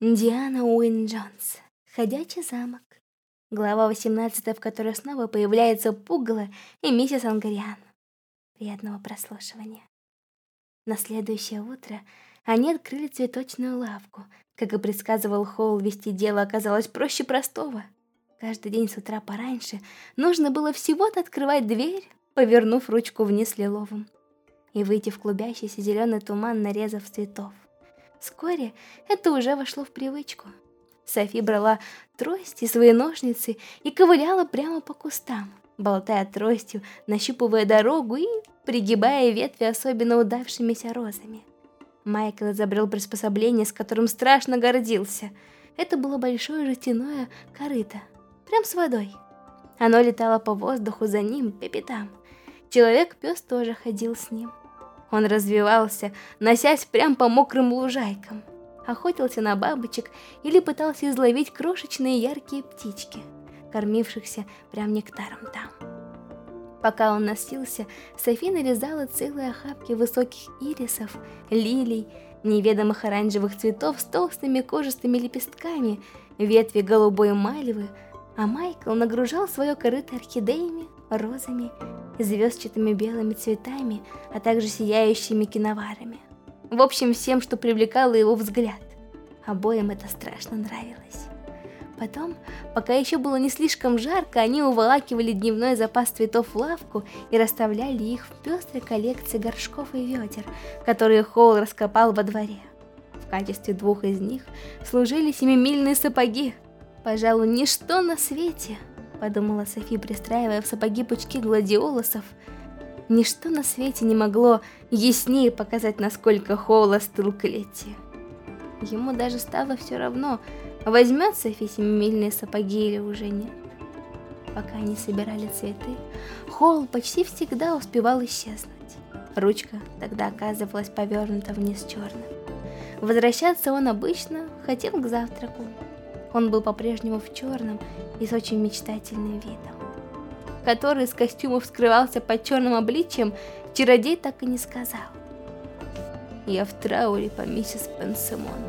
Диана Уин Джонс. Ходячий замок. Глава 18, в которой снова появляется Пугало и миссис Ангариан. Приятного прослушивания. На следующее утро они открыли цветочную лавку. Как и предсказывал Холл, вести дело оказалось проще простого. Каждый день с утра пораньше нужно было всего-то открывать дверь, повернув ручку вниз лиловым, и выйти в клубящийся зеленый туман, нарезав цветов. Вскоре это уже вошло в привычку. Софи брала трость и свои ножницы и ковыляла прямо по кустам, болтая тростью, нащупывая дорогу и пригибая ветви особенно удавшимися розами. Майкл изобрел приспособление, с которым страшно гордился. Это было большое жестяное корыто, прям с водой. Оно летало по воздуху за ним, по пятам. Человек-пес тоже ходил с ним. Он развивался, носясь прямо по мокрым лужайкам, охотился на бабочек или пытался изловить крошечные яркие птички, кормившихся прям нектаром там. Пока он носился, Софи нарезала целые охапки высоких ирисов, лилий, неведомых оранжевых цветов с толстыми кожистыми лепестками, ветви голубой мальвы, а Майкл нагружал свое корыто орхидеями, розами звездчатыми белыми цветами, а также сияющими киноварами. В общем, всем, что привлекало его взгляд. Обоим это страшно нравилось. Потом, пока еще было не слишком жарко, они уволакивали дневной запас цветов в лавку и расставляли их в пестрой коллекции горшков и ведер, которые Хоул раскопал во дворе. В качестве двух из них служили семимильные сапоги. Пожалуй, ничто на свете подумала Софи, пристраивая в сапоги пучки гладиолусов. Ничто на свете не могло яснее показать, насколько Хоул остыл к. Ему даже стало все равно, возьмет Софи семимильные сапоги или уже нет. Пока они собирали цветы, Хоул почти всегда успевал исчезнуть. Ручка тогда оказывалась повернута вниз черным. Возвращаться он обычно хотел к завтраку, он был по-прежнему в черном и с очень мечтательным видом. Который из костюмов скрывался под черным обличием, чародей так и не сказал. «Я в трауре по миссис Пенсимон»,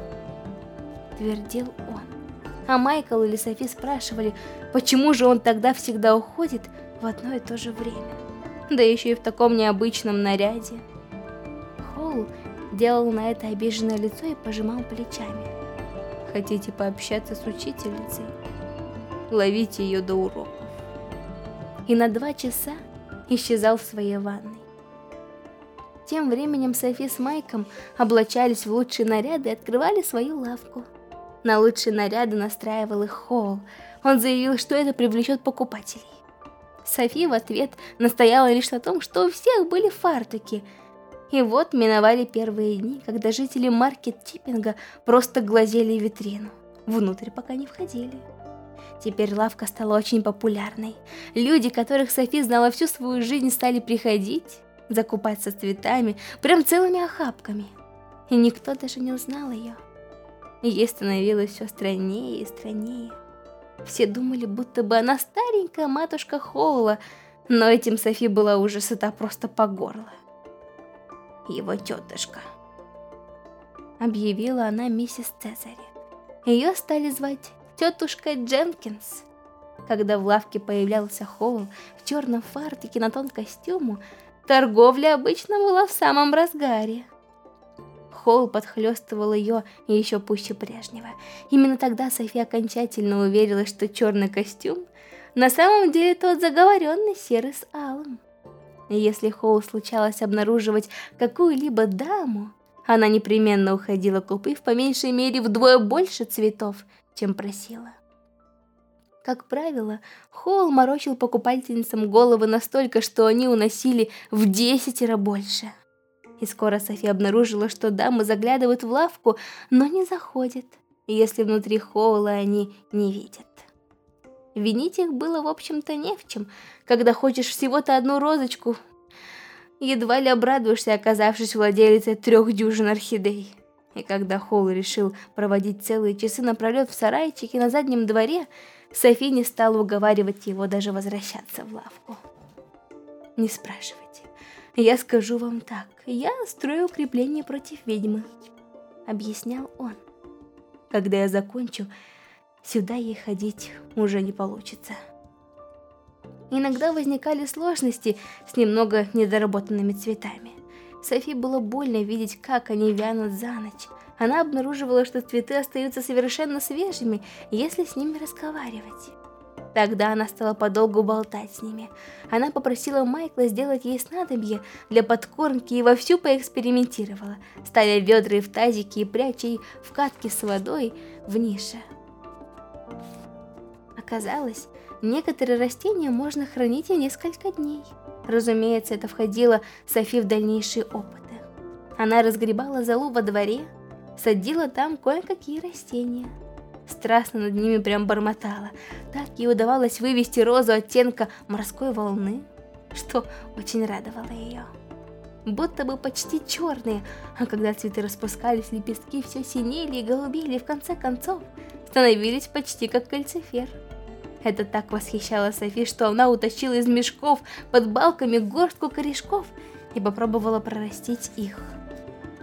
— твердил он. А Майкл или Софи спрашивали, почему же он тогда всегда уходит в одно и то же время, да еще и в таком необычном наряде. Холл делал на это обиженное лицо и пожимал плечами. Хотите пообщаться с учительницей? Ловите ее до уроков. И на два часа исчезал в своей ванной. Тем временем Софи с Майком облачались в лучшие наряды и открывали свою лавку. На лучшие наряды настраивал их Холл. Он заявил, что это привлечет покупателей. Софи в ответ настояла лишь на том, что у всех были фартуки – и вот миновали первые дни, когда жители маркет-типпинга просто глазели витрину. Внутрь пока не входили. Теперь лавка стала очень популярной. Люди, которых Софи знала всю свою жизнь, стали приходить, закупаться цветами, прям целыми охапками. И никто даже не узнал ее. Ей становилось все страннее и страннее. Все думали, будто бы она старенькая матушка Хоула, но этим Софи была уже сыта просто по горло его тетушка. Объявила она миссис Цезари. Ее стали звать тетушка Дженкинс. Когда в лавке появлялся Хоул в черном фартуке на тон костюму, торговля обычно была в самом разгаре. Холл подхлестывал ее еще пуще прежнего. Именно тогда София окончательно уверилась, что черный костюм на самом деле тот заговоренный серый с алым. Если Хоу случалось обнаруживать какую-либо даму, она непременно уходила, купив по меньшей мере вдвое больше цветов, чем просила. Как правило, Хоул морочил покупательницам головы настолько, что они уносили в десятеро больше. И скоро Софи обнаружила, что дамы заглядывают в лавку, но не заходят, если внутри Хоула они не видят. Винить их было, в общем-то, не в чем. Когда хочешь всего-то одну розочку, едва ли обрадуешься, оказавшись владелицей трех дюжин орхидей. И когда Холл решил проводить целые часы напролет в сарайчике на заднем дворе, Софи не стала уговаривать его даже возвращаться в лавку. «Не спрашивайте. Я скажу вам так. Я строю укрепление против ведьмы», — объяснял он. Когда я закончу, сюда ей ходить уже не получится. Иногда возникали сложности с немного недоработанными цветами. Софи было больно видеть, как они вянут за ночь. Она обнаруживала, что цветы остаются совершенно свежими, если с ними разговаривать. Тогда она стала подолгу болтать с ними. Она попросила Майкла сделать ей снадобье для подкормки и вовсю поэкспериментировала, ставя ведра в тазики и пряча их в катки с водой в нише. Оказалось, некоторые растения можно хранить и несколько дней. Разумеется, это входило Софи в дальнейшие опыты. Она разгребала залу во дворе, садила там кое-какие растения. Страстно над ними прям бормотала. Так ей удавалось вывести розу оттенка морской волны, что очень радовало ее. Будто бы почти черные, а когда цветы распускались, лепестки все синели и голубели, и в конце концов становились почти как кальцифер. Это так восхищало Софи, что она утащила из мешков под балками горстку корешков и попробовала прорастить их.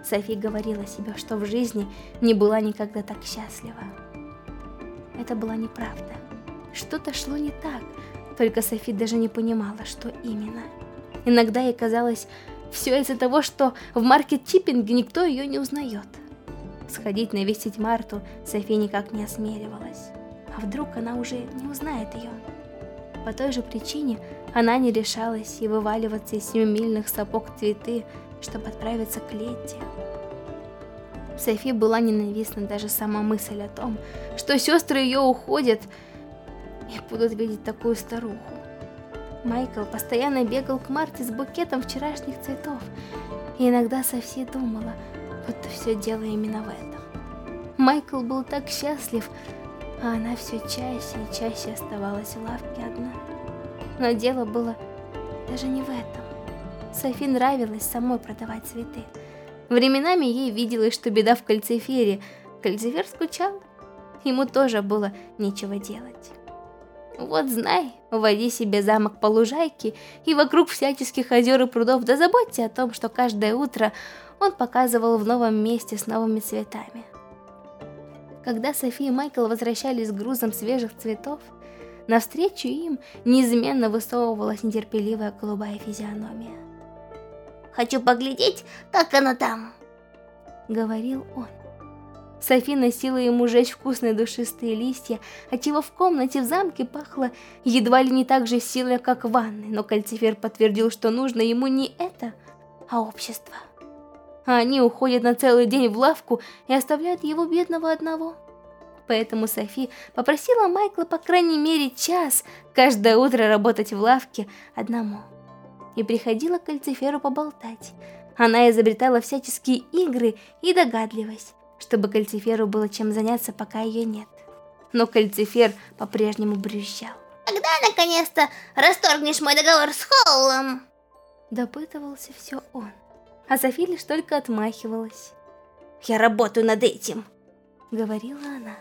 Софи говорила себе, что в жизни не была никогда так счастлива. Это была неправда. Что-то шло не так, только Софи даже не понимала, что именно. Иногда ей казалось, все из-за того, что в маркет-чиппинге никто ее не узнает. Сходить навестить Марту Софи никак не осмеливалась. А вдруг она уже не узнает ее? По той же причине она не решалась и вываливаться из семимильных сапог цветы, чтобы отправиться к Летте. Софи была ненавистна даже сама мысль о том, что сестры ее уходят и будут видеть такую старуху. Майкл постоянно бегал к Марте с букетом вчерашних цветов, и иногда Софи думала, будто все дело именно в этом. Майкл был так счастлив, а она все чаще и чаще оставалась в лавке одна. Но дело было даже не в этом. Софи нравилось самой продавать цветы. Временами ей виделось, что беда в кальцифере. Кальцифер скучал. Ему тоже было нечего делать. Вот знай, води себе замок по лужайке и вокруг всяческих озер и прудов, да заботьте о том, что каждое утро он показывал в новом месте с новыми цветами. Когда Софи и Майкл возвращались с грузом свежих цветов, навстречу им неизменно высовывалась нетерпеливая голубая физиономия. Хочу поглядеть, как она там. Говорил он. Софи носила ему жечь вкусные душистые листья, отчего в комнате в замке пахло едва ли не так же сильно, как в ванной, но Кальцифер подтвердил, что нужно ему не это, а общество. А они уходят на целый день в лавку и оставляют его бедного одного. Поэтому Софи попросила Майкла по крайней мере час каждое утро работать в лавке одному и приходила к Кальциферу поболтать. Она изобретала всяческие игры и догадливость, чтобы Кальциферу было чем заняться, пока ее нет. Но Кальцифер по-прежнему брюзжал. «Когда наконец-то расторгнешь мой договор с Холлом?» Допытывался все он, а Софи лишь только отмахивалась. «Я работаю над этим», — говорила она.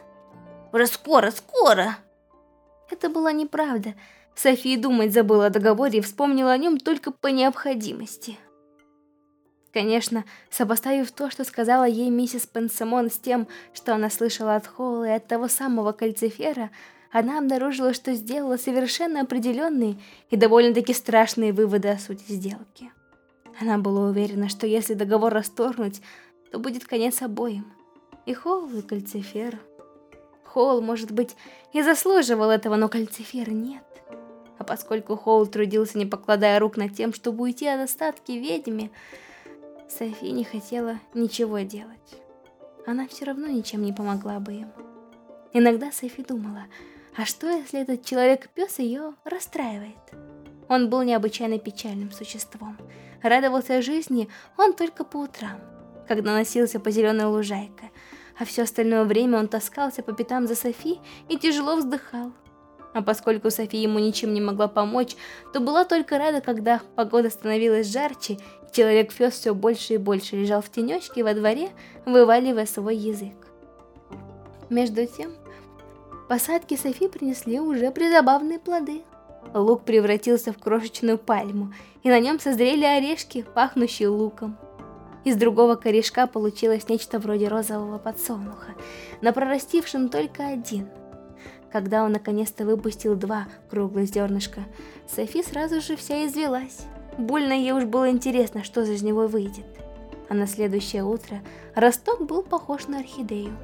«Уже скоро, скоро!» Это была неправда, София думать забыла о договоре и вспомнила о нем только по необходимости. Конечно, сопоставив то, что сказала ей миссис Пенсамон с тем, что она слышала от Холла и от того самого кальцифера, она обнаружила, что сделала совершенно определенные и довольно-таки страшные выводы о сути сделки. Она была уверена, что если договор расторгнуть, то будет конец обоим. И Холлу, и Кальциферу. Холл, может быть, и заслуживал этого, но Кальцифер нет. А поскольку Хоул трудился, не покладая рук над тем, чтобы уйти от остатки ведьме, Софи не хотела ничего делать. Она все равно ничем не помогла бы ему. Иногда Софи думала, а что если этот человек-пес ее расстраивает? Он был необычайно печальным существом. Радовался жизни он только по утрам, когда носился по зеленой лужайке, а все остальное время он таскался по пятам за Софи и тяжело вздыхал. А поскольку София ему ничем не могла помочь, то была только рада, когда погода становилась жарче, и человек-фес все больше и больше лежал в тенечке во дворе, вываливая свой язык. Между тем, посадки Софи принесли уже призабавные плоды. Лук превратился в крошечную пальму, и на нем созрели орешки, пахнущие луком. Из другого корешка получилось нечто вроде розового подсолнуха, но прорастившим только один. Когда он наконец-то выпустил два круглых зернышка, Софи сразу же вся извелась. Больно ей уж было интересно, что из него выйдет. А на следующее утро росток был похож на орхидею.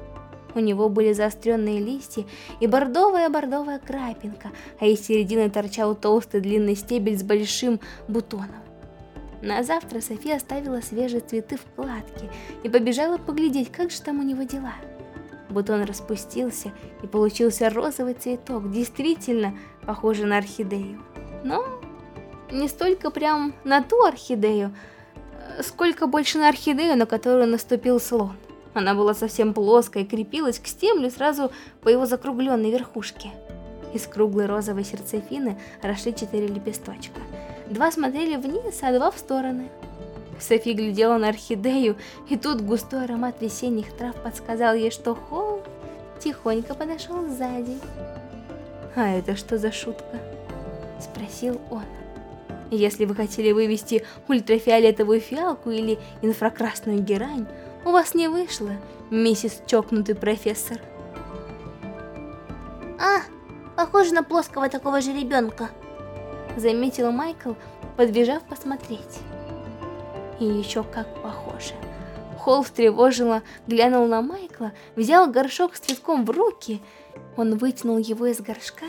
У него были заостренные листья и бордовая-бордовая крапинка, а из середины торчал толстый длинный стебель с большим бутоном. На завтра София оставила свежие цветы в кладке и побежала поглядеть, как же там у него дела. Бутон распустился и получился розовый цветок, действительно похожий на орхидею. Но не столько прям на ту орхидею, сколько больше на орхидею, на которую наступил слон. Она была совсем плоская и крепилась к стеблю сразу по его закругленной верхушке. Из круглой розовой сердцевины росли четыре лепесточка. Два смотрели вниз, а два в стороны. Софи глядела на орхидею, и тут густой аромат весенних трав подсказал ей, что Холл тихонько подошел сзади. «А это что за шутка?» – спросил он. Если вы хотели вывести ультрафиолетовую фиалку или инфракрасную герань, у вас не вышло, миссис чокнутый профессор. А, похоже на плоского такого же ребенка. Заметил Майкл, подбежав посмотреть. И еще как похоже. Холл встревоженно глянул на Майкла, взял горшок с цветком в руки. Он вытянул его из горшка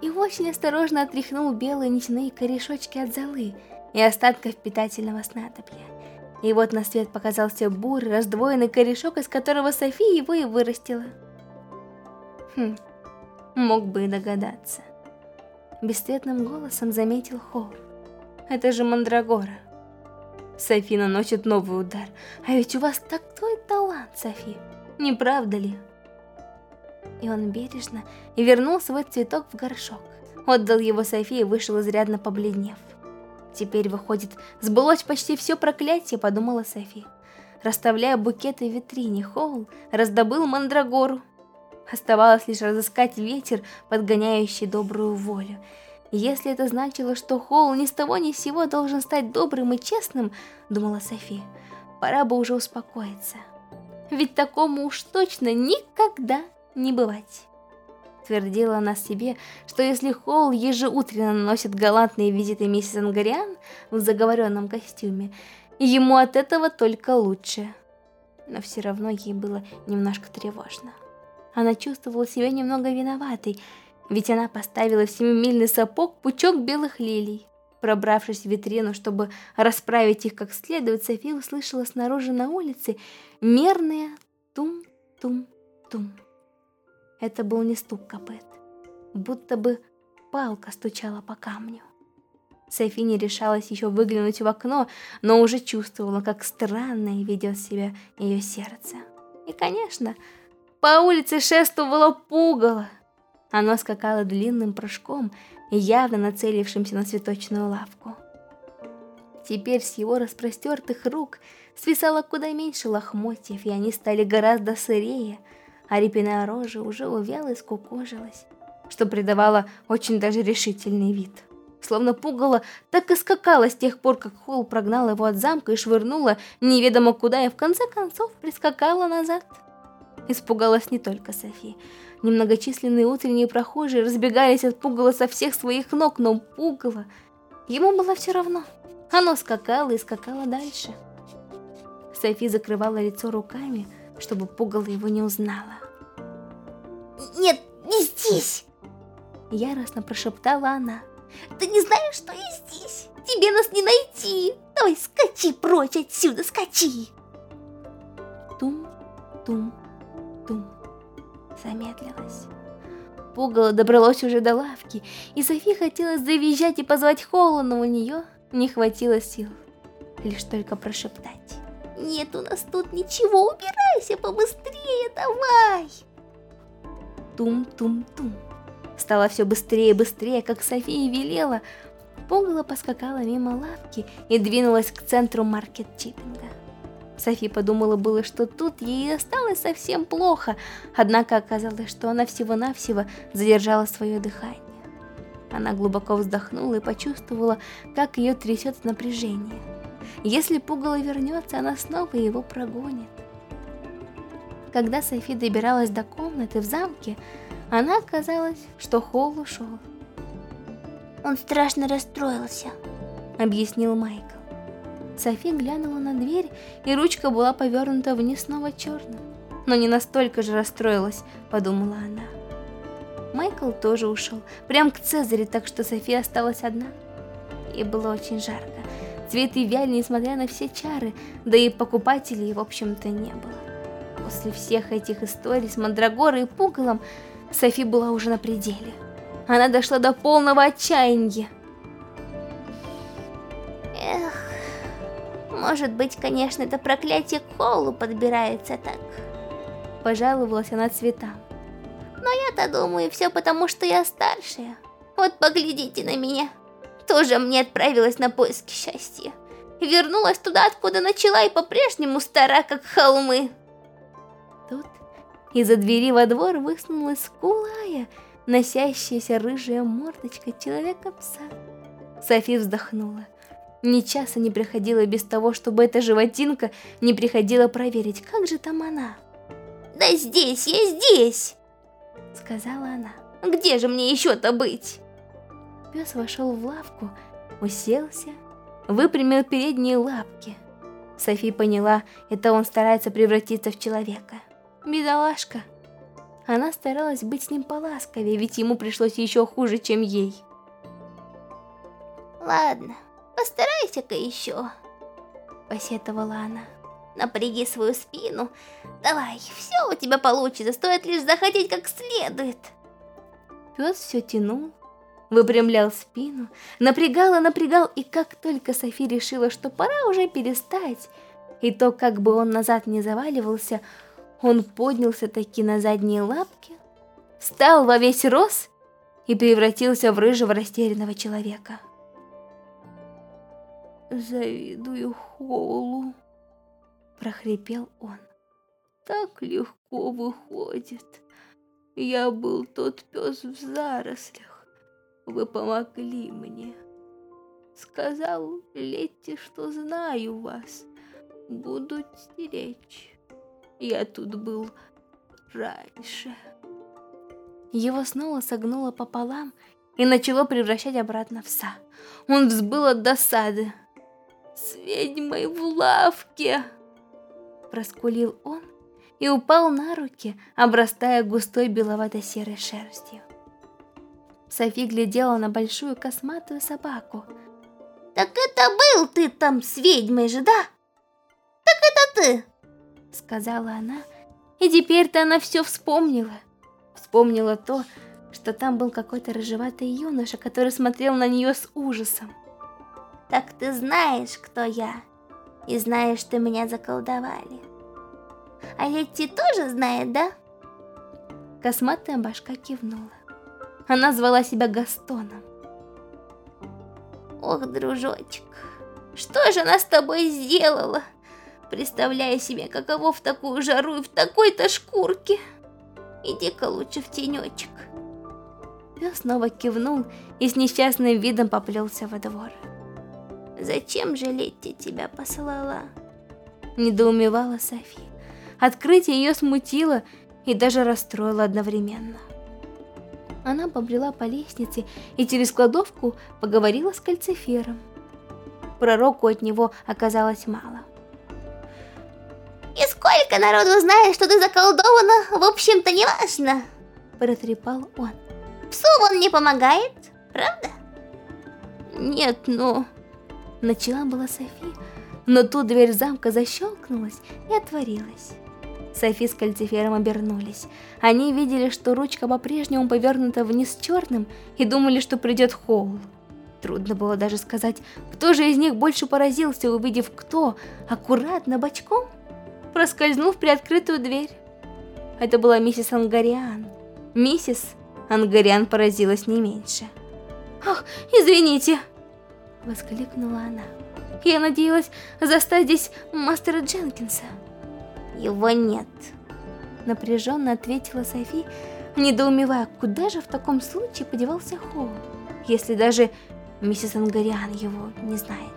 и очень осторожно отряхнул белые нитяные корешочки от золы и остатков питательного снадобья. И вот на свет показался бурый, раздвоенный корешок, из которого София его и вырастила. Хм, мог бы и догадаться. Бесцветным голосом заметил Холл. Это же Мандрагора. Софи наносит новый удар. А ведь у вас такой талант, Софи. Не правда ли? И он бережно вернул свой цветок в горшок. Отдал его Софии и вышел изрядно побледнев. Теперь, выходит, сбылось почти все проклятие, подумала Софи. Расставляя букеты в витрине, Хоул раздобыл мандрагору. Оставалось лишь разыскать ветер, подгоняющий добрую волю. Если это значило, что Хоул ни с того ни с сего должен стать добрым и честным, думала Софи, пора бы уже успокоиться. Ведь такому уж точно никогда не бывать. Твердила она себе, что если Холл ежеутренно наносит галантные визиты миссис Ангариан в заговоренном костюме, ему от этого только лучше. Но все равно ей было немножко тревожно. Она чувствовала себя немного виноватой, ведь она поставила в семимильный сапог пучок белых лилий. Пробравшись в витрину, чтобы расправить их как следует, София услышала снаружи на улице мерное тум-тум-тум. Это был не стук копыт, будто бы палка стучала по камню. Софи не решалась еще выглянуть в окно, но уже чувствовала, как странно ведет себя ее сердце. И, конечно, по улице шествовало пугало. Оно скакало длинным прыжком, явно нацелившимся на цветочную лавку. Теперь с его распростертых рук свисало куда меньше лохмотьев, и они стали гораздо сырее, а репиная рожа уже увяла и скукожилась, что придавало очень даже решительный вид. Словно пугало так и скакала с тех пор, как Холл прогнал его от замка и швырнула неведомо куда, и в конце концов прискакала назад. Испугалась не только София. Немногочисленные утренние прохожие разбегались от пугала со всех своих ног, но пугало ему было все равно. Оно скакало и скакало дальше. Софи закрывала лицо руками, чтобы пугало его не узнала. «Нет, не здесь!» Яростно прошептала она. «Ты не знаешь, что я здесь? Тебе нас не найти! Давай скачи прочь отсюда, скачи!» Тум-тум-тум Замедлилась. Пугало добралось уже до лавки, и Софи хотела завизжать и позвать Холла, но у нее не хватило сил лишь только прошептать. Нет у нас тут ничего, убирайся побыстрее, давай. Тум-тум-тум. Стало все быстрее и быстрее, как София велела. Пугало поскакала мимо лавки и двинулась к центру маркет-чиппинга. Софи подумала было, что тут ей осталось совсем плохо, однако оказалось, что она всего-навсего задержала свое дыхание. Она глубоко вздохнула и почувствовала, как ее трясет напряжение. Если пугало вернется, она снова его прогонит. Когда Софи добиралась до комнаты в замке, она оказалась, что Холл ушел. «Он страшно расстроился», — объяснил Майкл. Софи глянула на дверь, и ручка была повернута вниз снова черным. Но не настолько же расстроилась, подумала она. Майкл тоже ушел, прям к Цезаре, так что София осталась одна. Ей было очень жарко. Цветы вяли, несмотря на все чары, да и покупателей, в общем-то, не было. После всех этих историй с Мандрагорой и Пугалом, Софи была уже на пределе. Она дошла до полного отчаяния. Эх, может быть, конечно, это проклятие к Холлу подбирается так. Пожаловалась она цветам. Но я-то думаю, все потому, что я старшая. Вот поглядите на меня. Тоже мне отправилась на поиски счастья. Вернулась туда, откуда начала, и по-прежнему стара, как холмы. Тут из-за двери во двор высунулась скулая, носящаяся рыжая мордочка человека-пса. Софи вздохнула. Ни часа не приходило без того, чтобы эта животинка не приходила проверить, как же там она. «Да здесь, я здесь!» сказала она. «Где же мне еще-то быть?» Пес вошел в лавку, уселся, выпрямил передние лапки. Софи поняла, это он старается превратиться в человека. Бедолашка. Она старалась быть с ним поласковее, ведь ему пришлось еще хуже, чем ей. «Ладно, постарайся-ка еще», — посетовала она напряги свою спину. Давай, все у тебя получится, стоит лишь захотеть как следует. Пес все тянул, выпрямлял спину, напрягал и напрягал, и как только Софи решила, что пора уже перестать, и то, как бы он назад не заваливался, он поднялся таки на задние лапки, встал во весь рост и превратился в рыжего растерянного человека. Завидую Холу прохрипел он. Так легко выходит. Я был тот пес в зарослях. Вы помогли мне. Сказал Летти, что знаю вас. Буду стеречь. Я тут был раньше. Его снова согнуло пополам и начало превращать обратно в пса. Он взбыл от досады. «С ведьмой в лавке!» проскулил он и упал на руки, обрастая густой беловато-серой шерстью. Софи глядела на большую косматую собаку. «Так это был ты там с ведьмой же, да? Так это ты!» Сказала она, и теперь-то она все вспомнила. Вспомнила то, что там был какой-то рыжеватый юноша, который смотрел на нее с ужасом. «Так ты знаешь, кто я?» и знаешь, что меня заколдовали. А Летти тоже знает, да? Косматая башка кивнула. Она звала себя Гастоном. Ох, дружочек, что же она с тобой сделала? Представляю себе, каково в такую жару и в такой-то шкурке. Иди-ка лучше в тенечек. Пес снова кивнул и с несчастным видом поплелся во двор. Зачем же Летти тебя послала? Недоумевала Софи. Открытие ее смутило и даже расстроило одновременно. Она побрела по лестнице и через кладовку поговорила с кальцифером. Пророку от него оказалось мало. «И сколько народу знает, что ты заколдована, в общем-то не важно!» Протрепал он. «Псу он не помогает, правда?» «Нет, но...» Начала была Софи, но тут дверь замка защелкнулась и отворилась. Софи с кальцифером обернулись. Они видели, что ручка по-прежнему повернута вниз черным и думали, что придет Хоул. Трудно было даже сказать, кто же из них больше поразился, увидев кто, аккуратно бочком, проскользнув в приоткрытую дверь. Это была миссис Ангариан. Миссис Ангариан поразилась не меньше. «Ах, извините!» Воскликнула она. Я надеялась застать здесь мастера Дженкинса. Его нет. Напряженно ответила Софи, недоумевая, куда же в таком случае подевался Холл, если даже миссис Ангариан его не знает.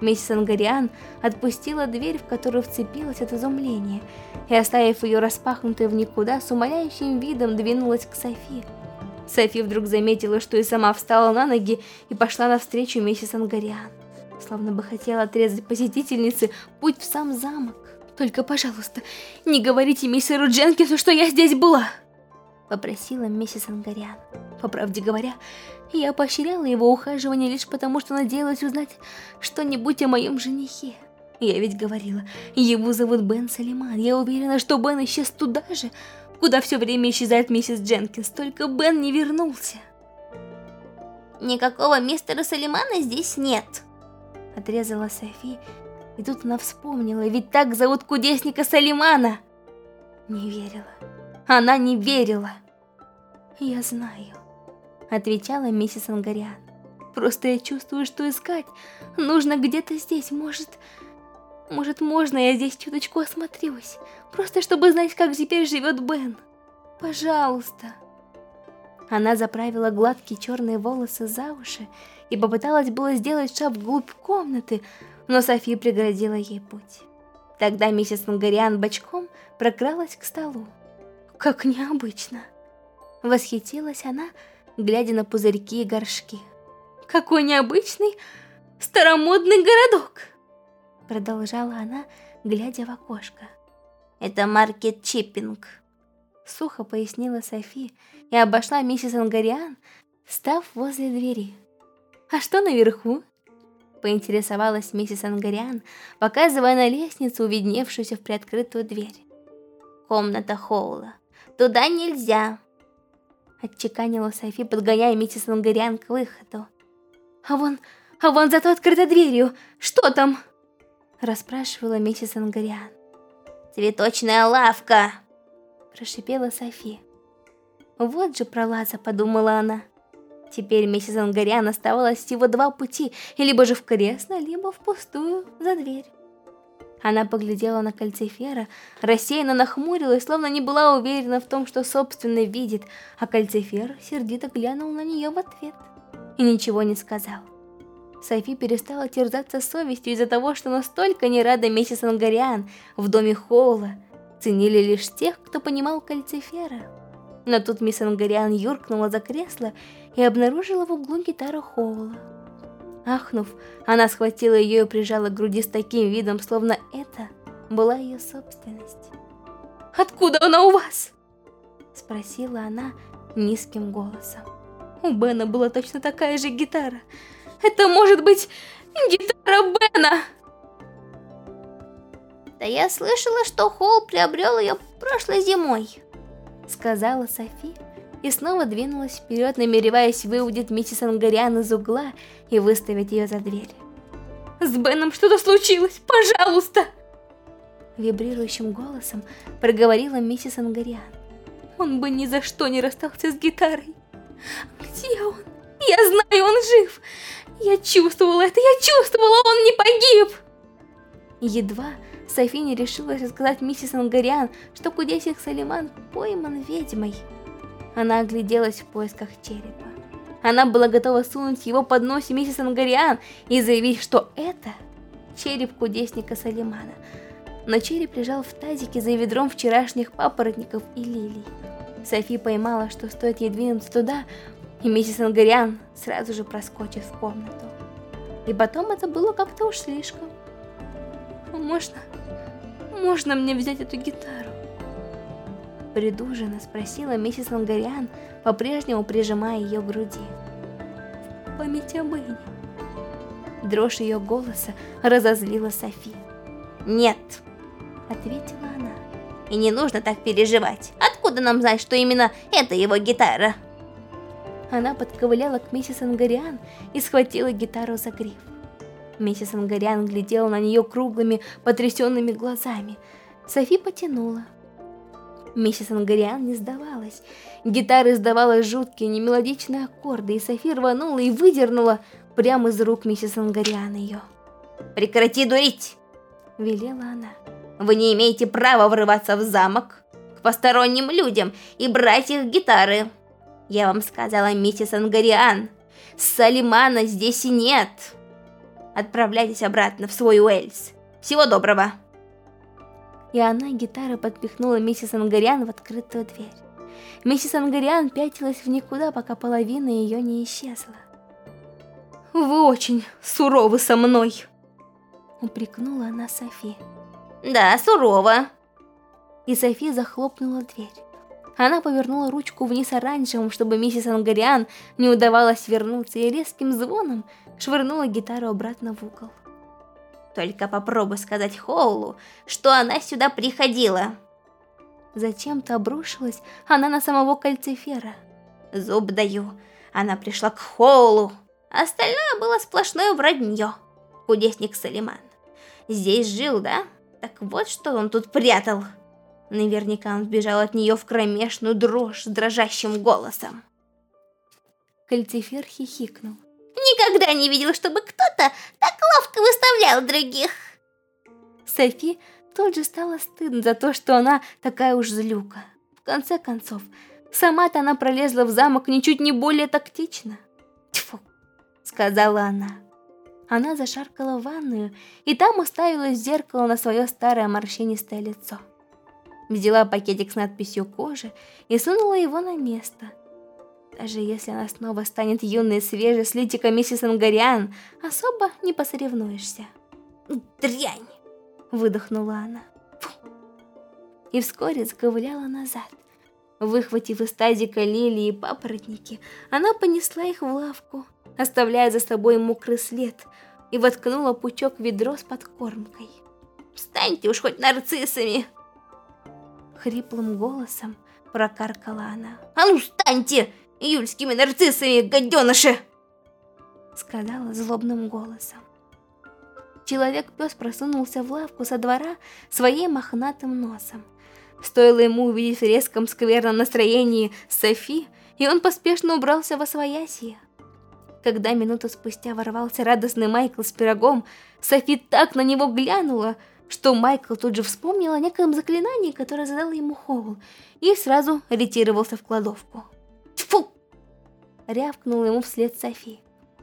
Миссис Ангариан отпустила дверь, в которую вцепилась от изумления, и, оставив ее распахнутой в никуда, с умоляющим видом двинулась к Софи. Софи вдруг заметила, что и сама встала на ноги и пошла навстречу миссис Ангариан, словно бы хотела отрезать посетительнице путь в сам замок. «Только, пожалуйста, не говорите мистеру Дженкинсу, что я здесь была!» Попросила миссис Ангариан. По правде говоря, я поощряла его ухаживание лишь потому, что надеялась узнать что-нибудь о моем женихе. Я ведь говорила, его зовут Бен Салиман. Я уверена, что Бен исчез туда же, куда все время исчезает миссис Дженкинс, только Бен не вернулся. Никакого мистера Салимана здесь нет. Отрезала Софи, и тут она вспомнила, ведь так зовут кудесника Салимана. Не верила. Она не верила. Я знаю отвечала миссис Ангариан. Просто я чувствую, что искать нужно где-то здесь, может... Может, можно я здесь чуточку осмотрюсь, просто чтобы знать, как теперь живет Бен. Пожалуйста. Она заправила гладкие черные волосы за уши и попыталась было сделать шаг вглубь комнаты, но Софи преградила ей путь. Тогда миссис Ангариан бочком прокралась к столу. Как необычно. Восхитилась она, глядя на пузырьки и горшки. «Какой необычный старомодный городок!» Продолжала она, глядя в окошко. «Это маркет Чиппинг», сухо пояснила Софи и обошла миссис Ангариан, став возле двери. «А что наверху?» Поинтересовалась миссис Ангариан, показывая на лестницу, увидневшуюся в приоткрытую дверь. «Комната Хоула. Туда нельзя!» Отчеканила Софи, подгоняя миссис Лангариан к выходу. «А вон, а вон за той открытой дверью, что там?» Расспрашивала миссис Лангариан. «Цветочная лавка!» Прошипела Софи. «Вот же пролаза», подумала она. Теперь миссис Ангариан оставалось всего два пути, либо же в кресло, либо в пустую за дверь. Она поглядела на кальцифера, рассеянно нахмурилась, словно не была уверена в том, что собственно видит, а кальцифер сердито глянул на нее в ответ и ничего не сказал. Софи перестала терзаться совестью из-за того, что настолько не рада миссис Ангариан в доме Холла, ценили лишь тех, кто понимал кальцифера. Но тут мисс Ангариан юркнула за кресло и обнаружила в углу гитару Хоула. Ахнув, она схватила ее и прижала к груди с таким видом, словно это была ее собственность. «Откуда она у вас?» Спросила она низким голосом. У Бена была точно такая же гитара. Это может быть гитара Бена! Да я слышала, что Холл приобрел ее прошлой зимой. Сказала Софи, и снова двинулась вперед, намереваясь выудить миссис Ангариан из угла и выставить ее за дверь. «С Беном что-то случилось! Пожалуйста!» Вибрирующим голосом проговорила миссис Ангариан. Он бы ни за что не расстался с гитарой. «Где он? Я знаю, он жив! Я чувствовала это, я чувствовала, он не погиб!» Едва Софи не решилась рассказать миссис Ангариан, что кудесник Салиман пойман ведьмой. Она огляделась в поисках черепа. Она была готова сунуть его под нос миссис Ангариан и заявить, что это череп кудесника Салимана. Но череп лежал в тазике за ведром вчерашних папоротников и лилий. Софи поймала, что стоит ей двинуться туда, и миссис Ангариан сразу же проскочит в комнату. И потом это было как-то уж слишком. «Можно... можно мне взять эту гитару?» Придуженно спросила миссис Лангариан, по-прежнему прижимая ее к груди. Память об Энни. Дрожь ее голоса разозлила Софи. «Нет», — ответила она. «И не нужно так переживать. Откуда нам знать, что именно это его гитара?» Она подковыляла к миссис Ангариан и схватила гитару за гриф. Миссис Ангариан глядела на нее круглыми, потрясенными глазами. Софи потянула. Миссис Ангариан не сдавалась. Гитара издавала жуткие немелодичные аккорды, и Софи рванула и выдернула прямо из рук миссис Ангариан ее. «Прекрати дурить!» – велела она. «Вы не имеете права врываться в замок к посторонним людям и брать их гитары. Я вам сказала, миссис Ангариан, Салимана здесь и нет!» Отправляйтесь обратно в свой Уэльс. Всего доброго. И она гитарой подпихнула миссис Ангариан в открытую дверь. Миссис Ангариан пятилась в никуда, пока половина ее не исчезла. «Вы очень суровы со мной!» Упрекнула она Софи. «Да, сурово!» И Софи захлопнула дверь. Она повернула ручку вниз оранжевым, чтобы миссис Ангариан не удавалось вернуться, и резким звоном швырнула гитару обратно в угол. «Только попробуй сказать Хоулу, что она сюда приходила!» Зачем-то обрушилась она на самого кальцифера. Зуб даю, она пришла к Хоулу. Остальное было сплошное вранье. Кудесник Салиман. Здесь жил, да? Так вот, что он тут прятал. Наверняка он сбежал от нее в кромешную дрожь с дрожащим голосом. Кальцифер хихикнул. Никогда не видел, чтобы кто-то так ловко выставлял других. Софи тут же стало стыдно за то, что она такая уж злюка. В конце концов, сама-то она пролезла в замок ничуть не более тактично. «Тьфу!» — сказала она. Она зашаркала в ванную, и там уставилась в зеркало на свое старое морщинистое лицо. Взяла пакетик с надписью «Кожа» и сунула его на место. Даже если она снова станет юной и свежей с литиком миссис Ангариан, особо не посоревнуешься. «Дрянь!» — выдохнула она. Фу. И вскоре заковыляла назад. Выхватив из тазика лилии и папоротники, она понесла их в лавку, оставляя за собой мокрый след, и воткнула пучок в ведро с подкормкой. «Встаньте уж хоть нарциссами!» Хриплым голосом прокаркала она. «А ну встаньте, июльскими нарциссами, гаденыши!» Сказала злобным голосом. Человек-пес просунулся в лавку со двора своим мохнатым носом. Стоило ему увидеть в резком скверном настроении Софи, и он поспешно убрался во своясье. Когда минуту спустя ворвался радостный Майкл с пирогом, Софи так на него глянула, что Майкл тут же вспомнил о некоем заклинании, которое задал ему Хоул, и сразу ретировался в кладовку. Рявкнула ему вслед Софи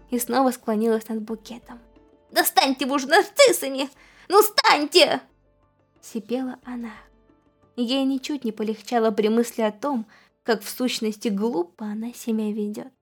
и снова склонилась над букетом. «Достаньте вы уже нарциссами! Ну станьте!» Сипела она. Ей ничуть не полегчало при мысли о том, как в сущности глупо она себя ведет.